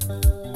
Thank you.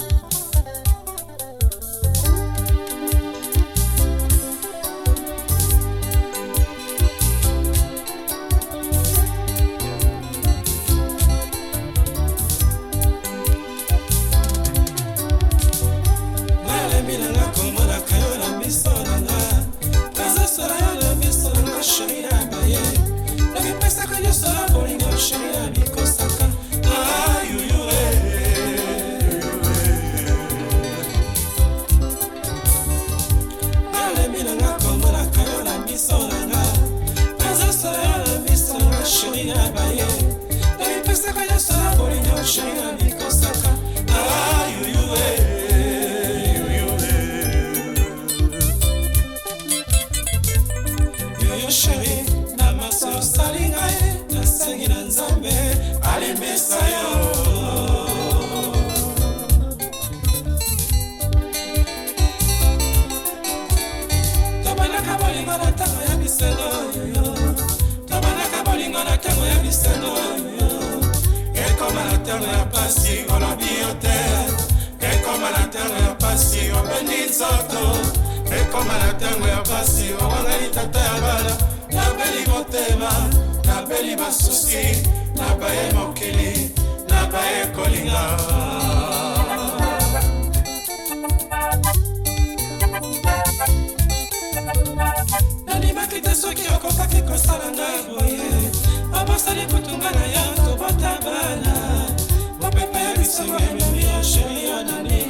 bolingo na ntango ya bisano tobandaka bolingo na ntango ya bisano ekoma na ntango ya pasi olobi yo te ekoma na ntango ya pasi obendi nzoto ekoma na ntango ya pasi owangani tata ya bana nabeli motema nabeli basusi nabaye mokili nabaye kolinga soki te soki okokaki kosala ngai boye babosali kutunga na yo tobota bala mopepe ya bisengo ememi ya sheri ya nani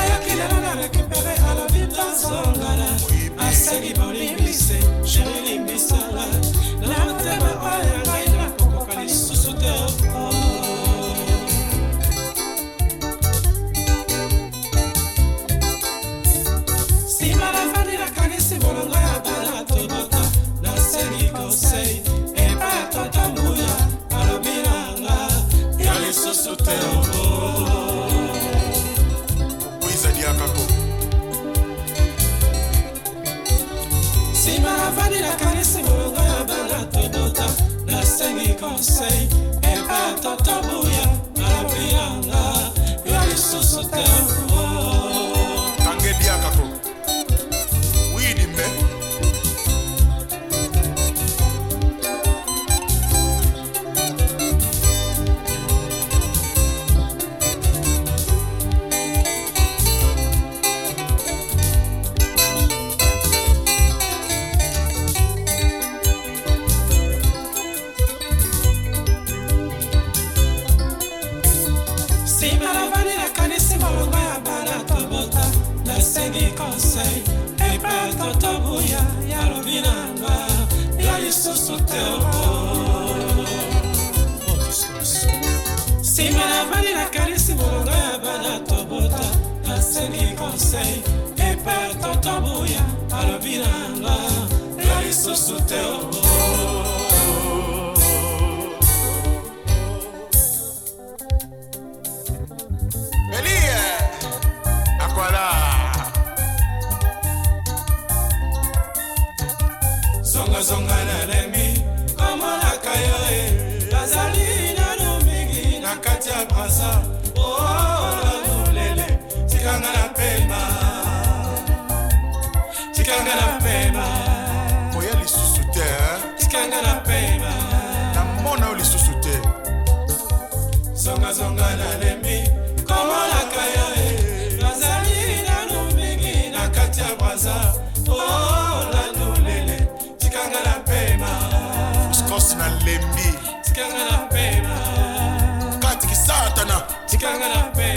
ayoki lelo na rekupere alobi tozongala asengi bolimbise sheri limbisanga na motema oyo sei para totobuya alobinanga Eu sou te lembi sikangana pema katikisatana sikangana pema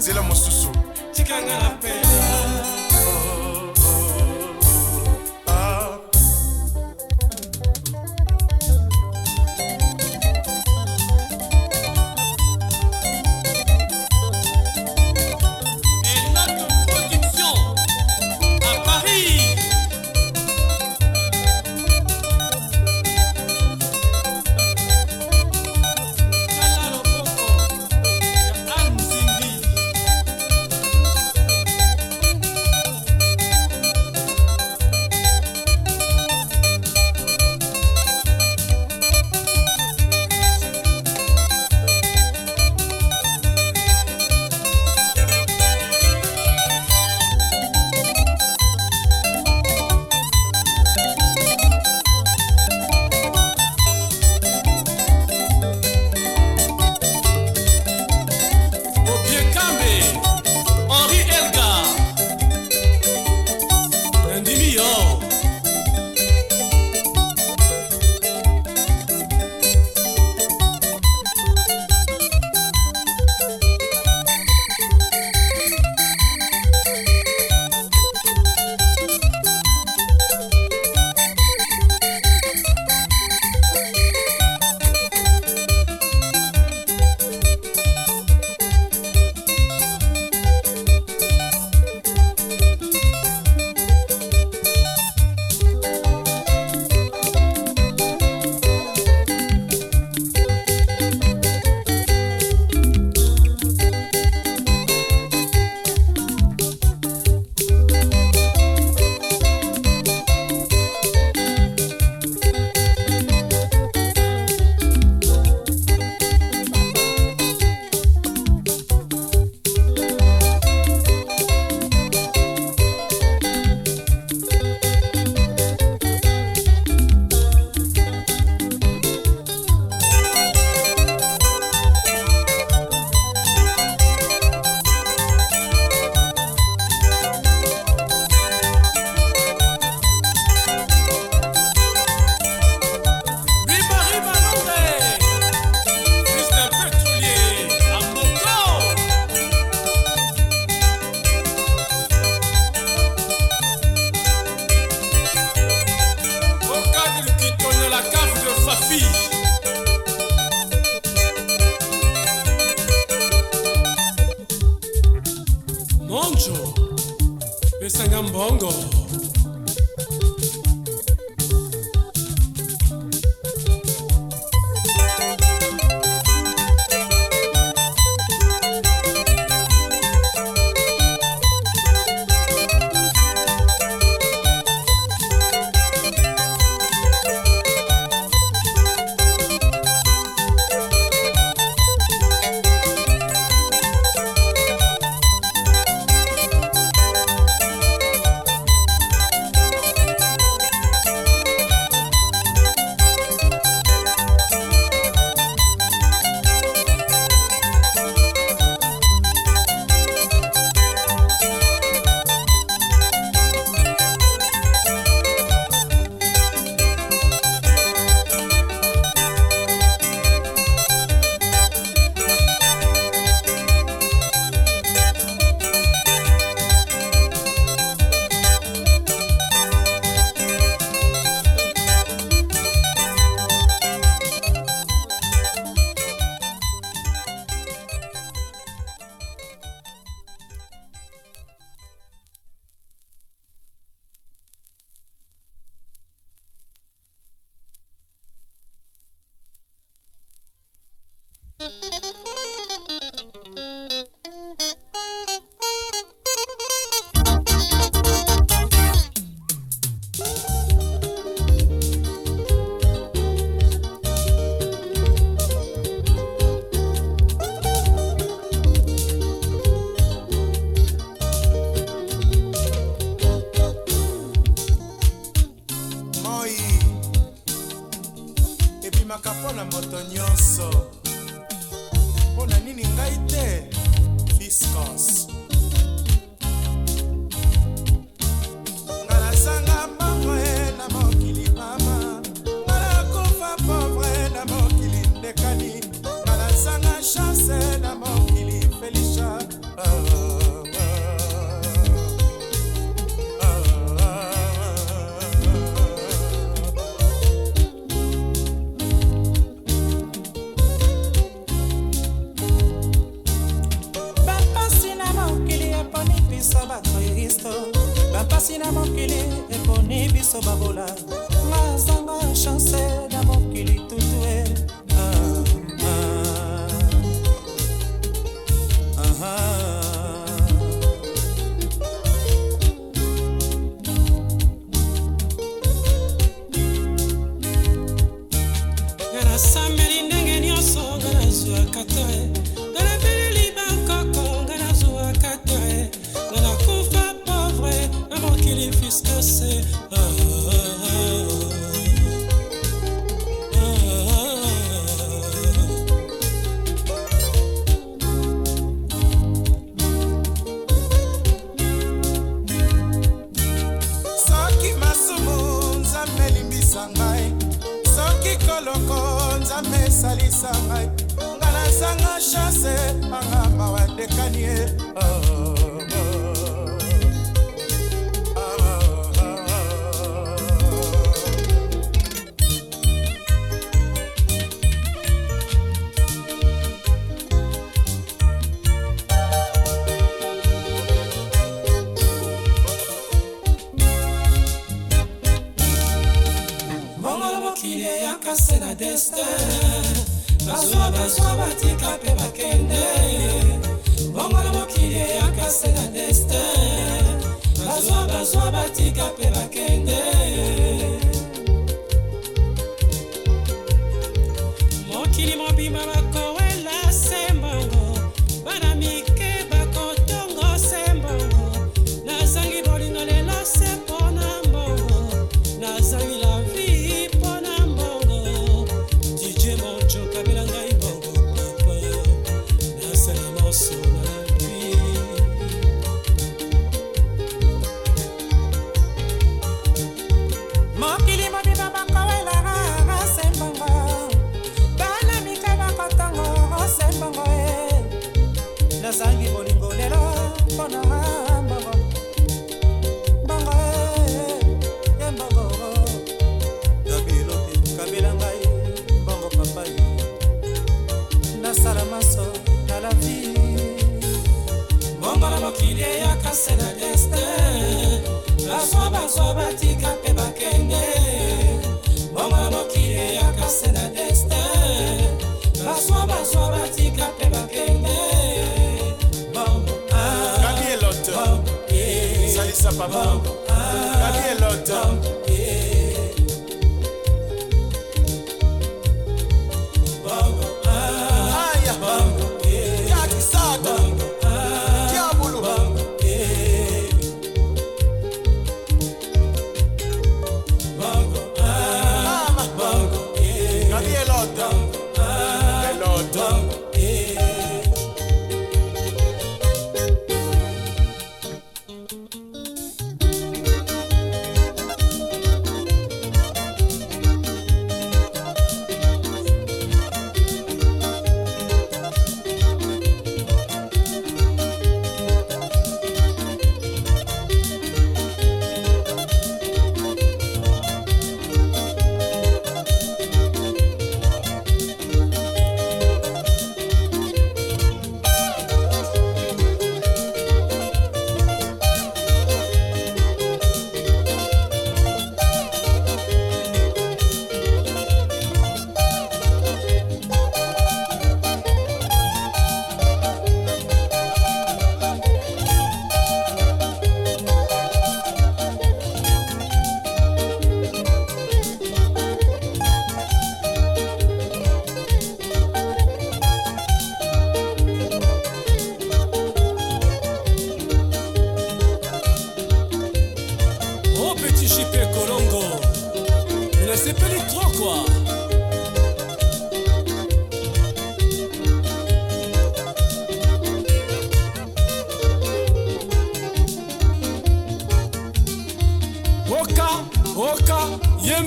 nzela mosusu tikanga na mpe Ça va voler.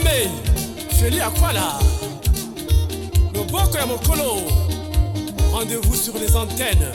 quoi Feli Akwala et mon colo. Rendez-vous sur les antennes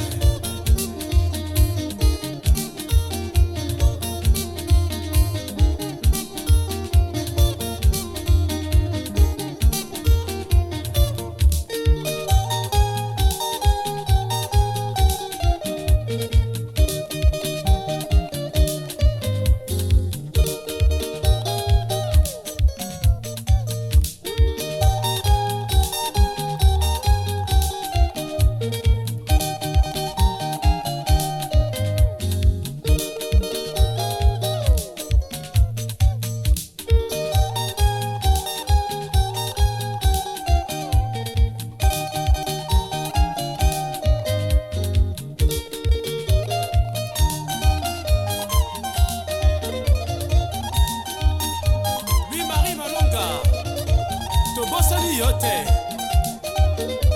yo te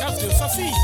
cave de fafille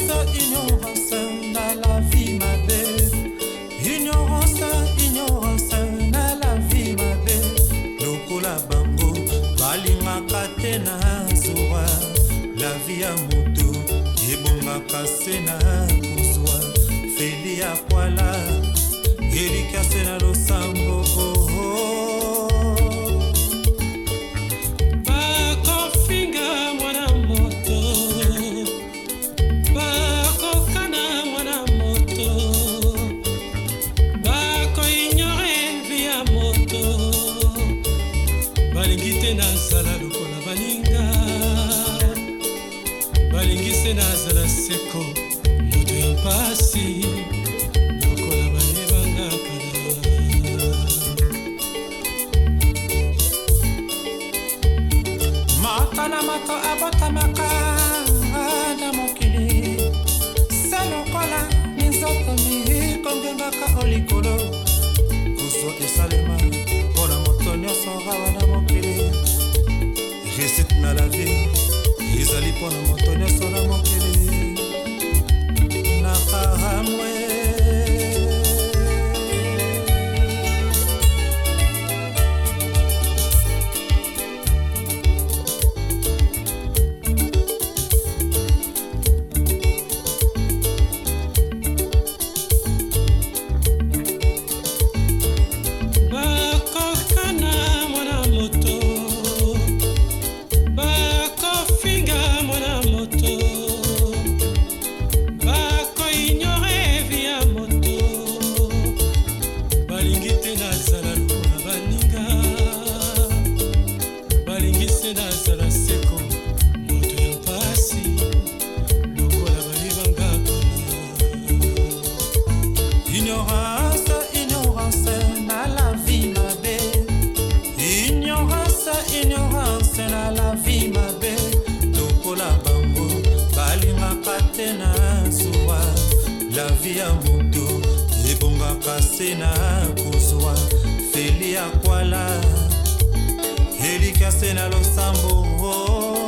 ignorance ignorance na la vie mabe ignorance ignorance na la vie mabe lokola bango balingaka te na zwa la vie ya moto ebongaka se na kozwa feli ya kwala elikase na abotamaka na mokili se lokola minzoto mikongengaka o likolo kozo esalema mpona moto nyonso awa na mokili resite na la vie ezali mpona lavi ya moto ebongaka se na kozwa feli ya kwala elika se na losambo oh.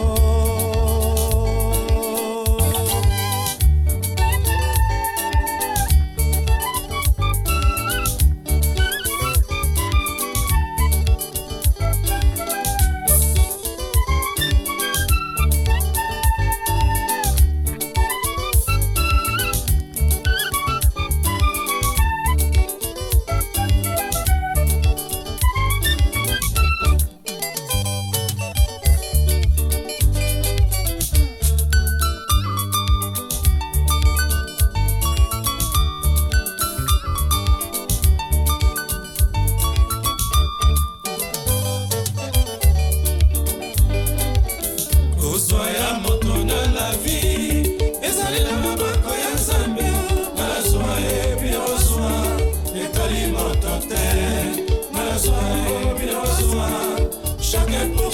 get low.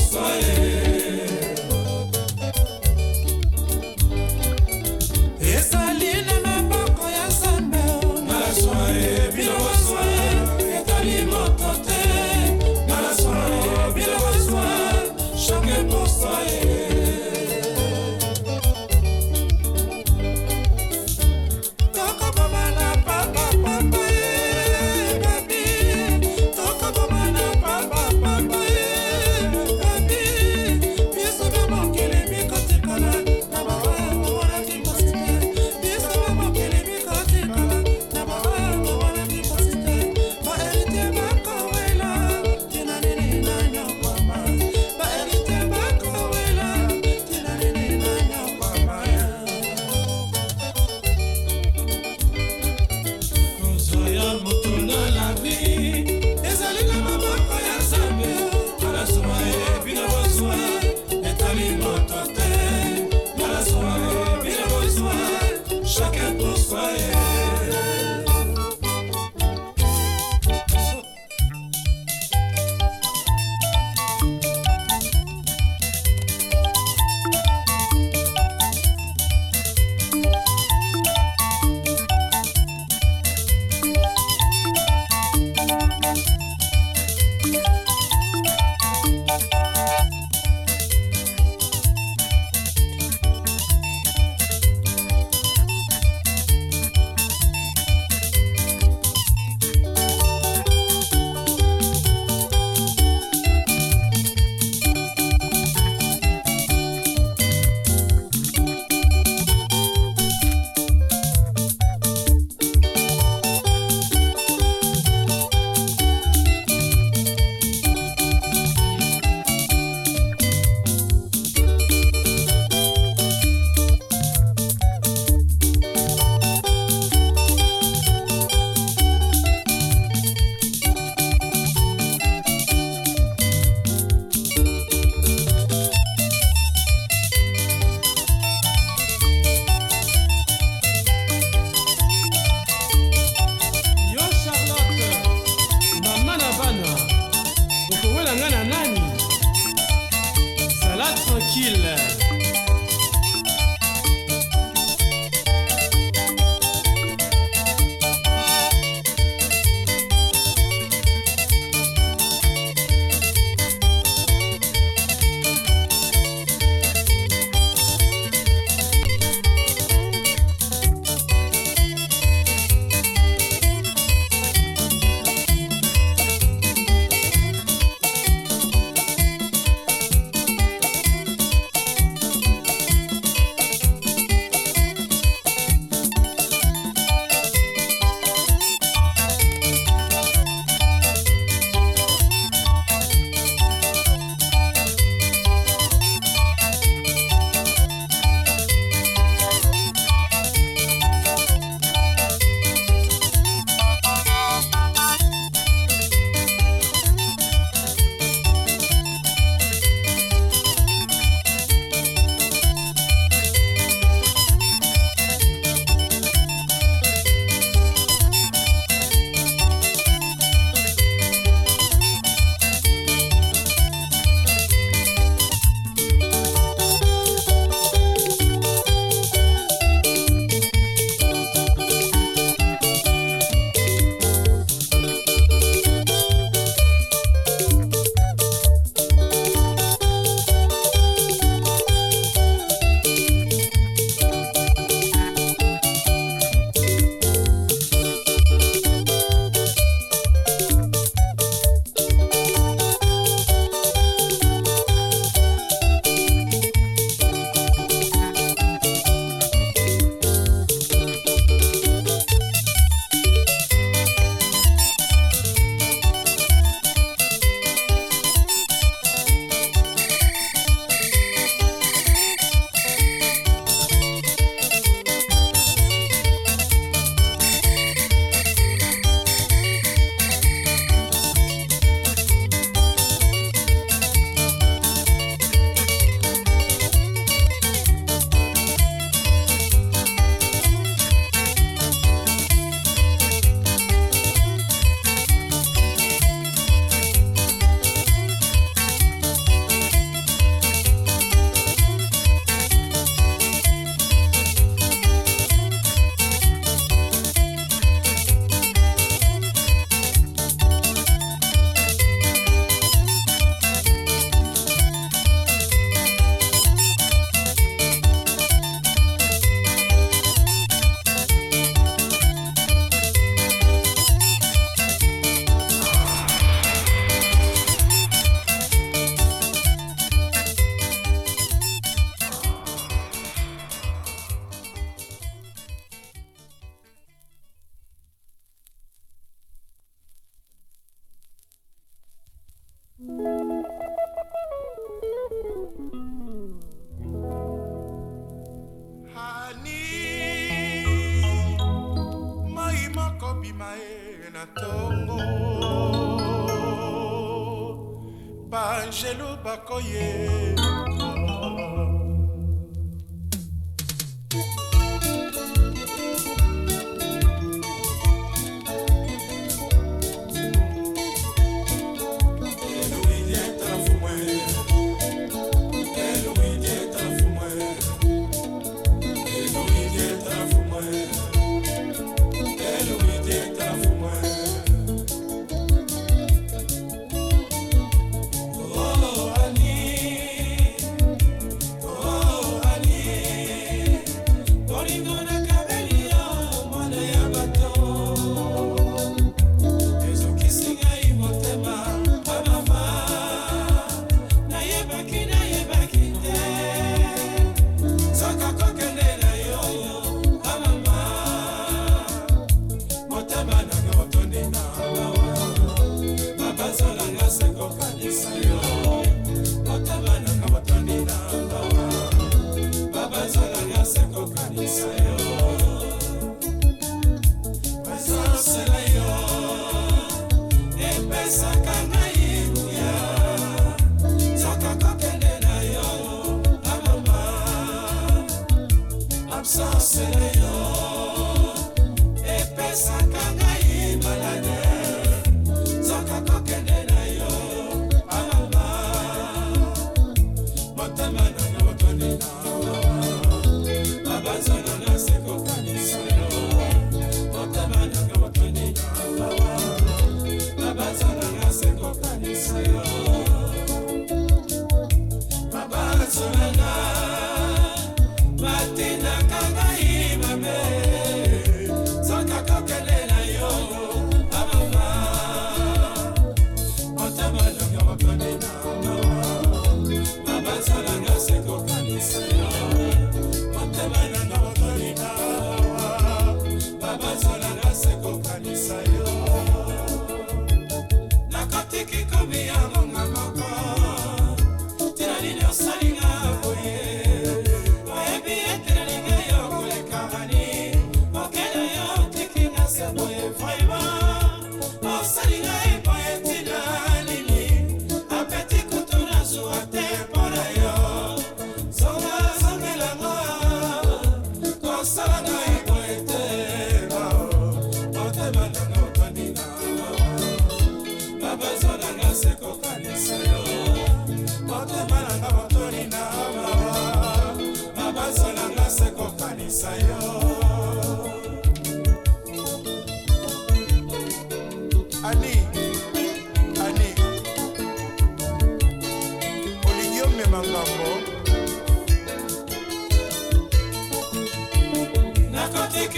oye.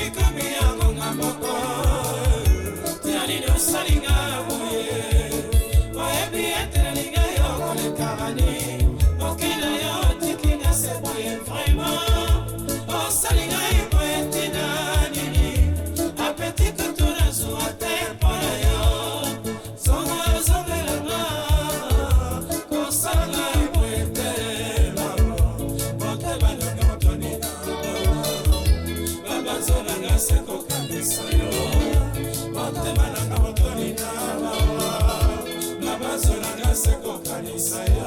ekomi yangonga moko tialino osalinga Messiah.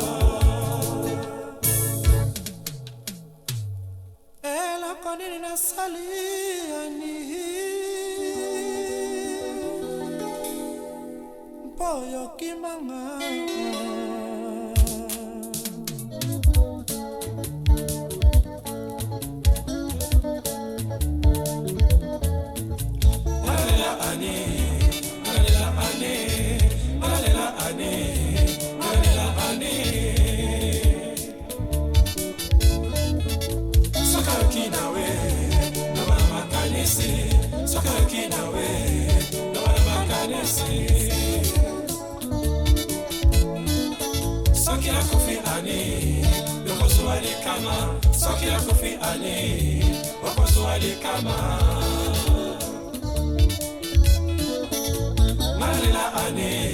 soki akofi ale okozwa likama nalela ane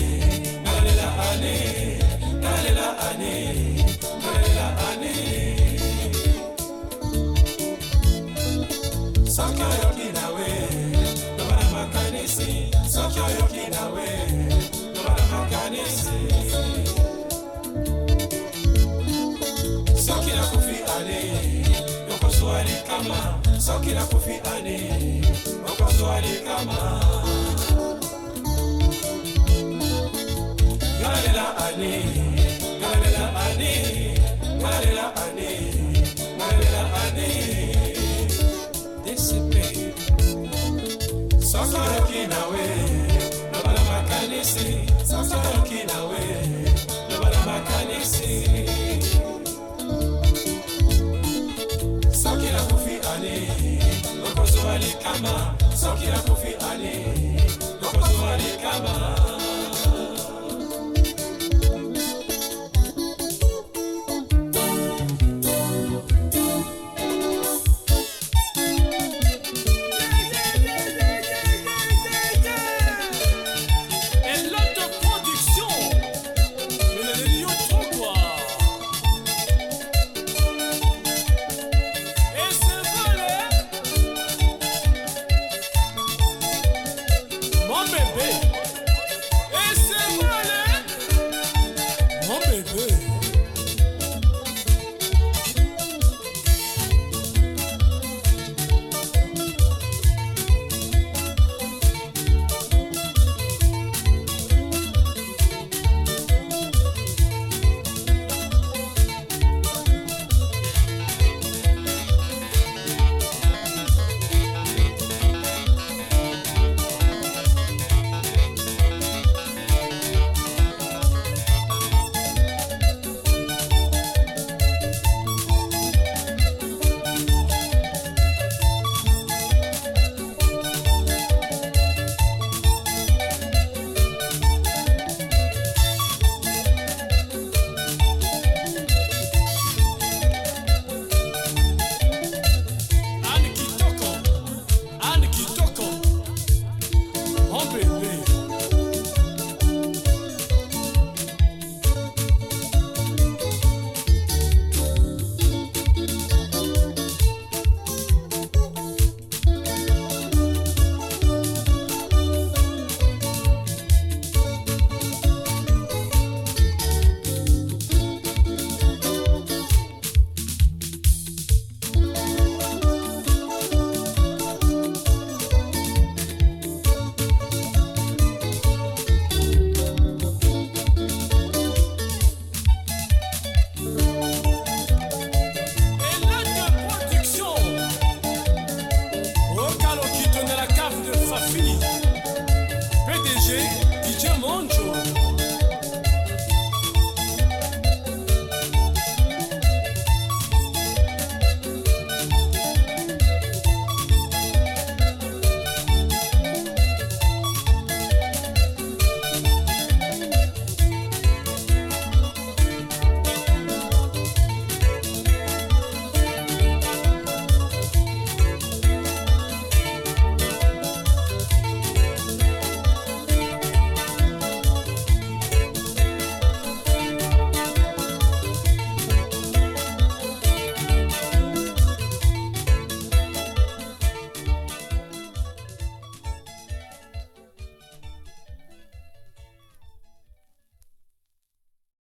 mama soki nakufi ane mokonzo alingama ngalela ane ngalela ane ngalela ane ngalela ane dcp soki nawe motema soki nakufi ale lokozwa likama